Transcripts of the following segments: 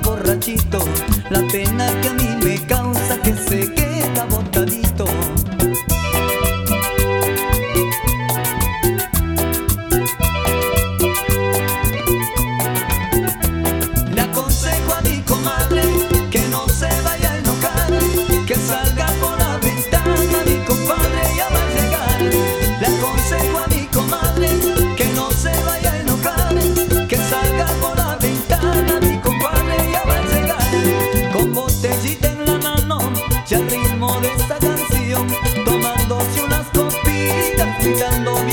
borrachito, la. cantando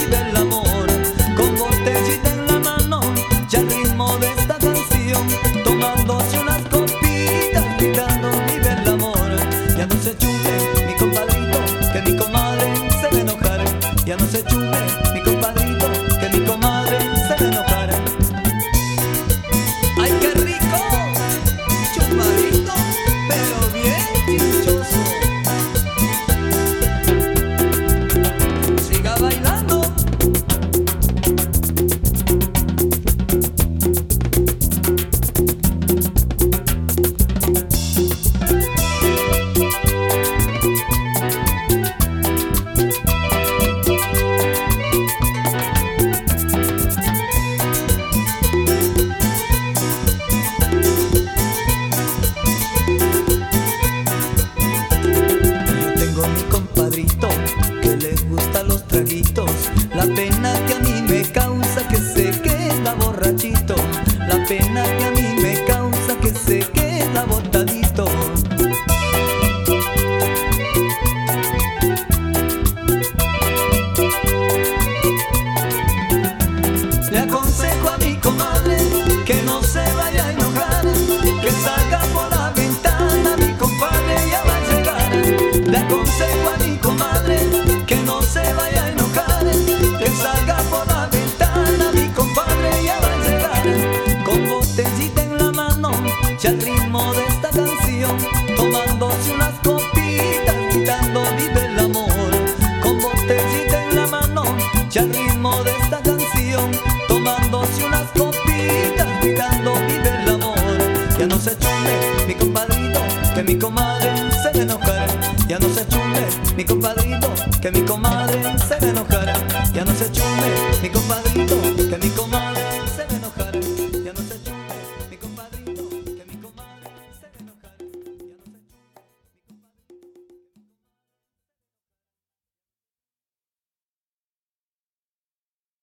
tomándose unas copitas, gritando vive el amor, con botellita en la mano, ya al ritmo de esta canción, tomándose unas copitas, gritando vive el amor, ya no se chume mi compadrito, que mi comadre se le enojará, ya no se chume mi compadrito, que mi comadre se le enojará, ya no se chume mi compadrito, que mi comadre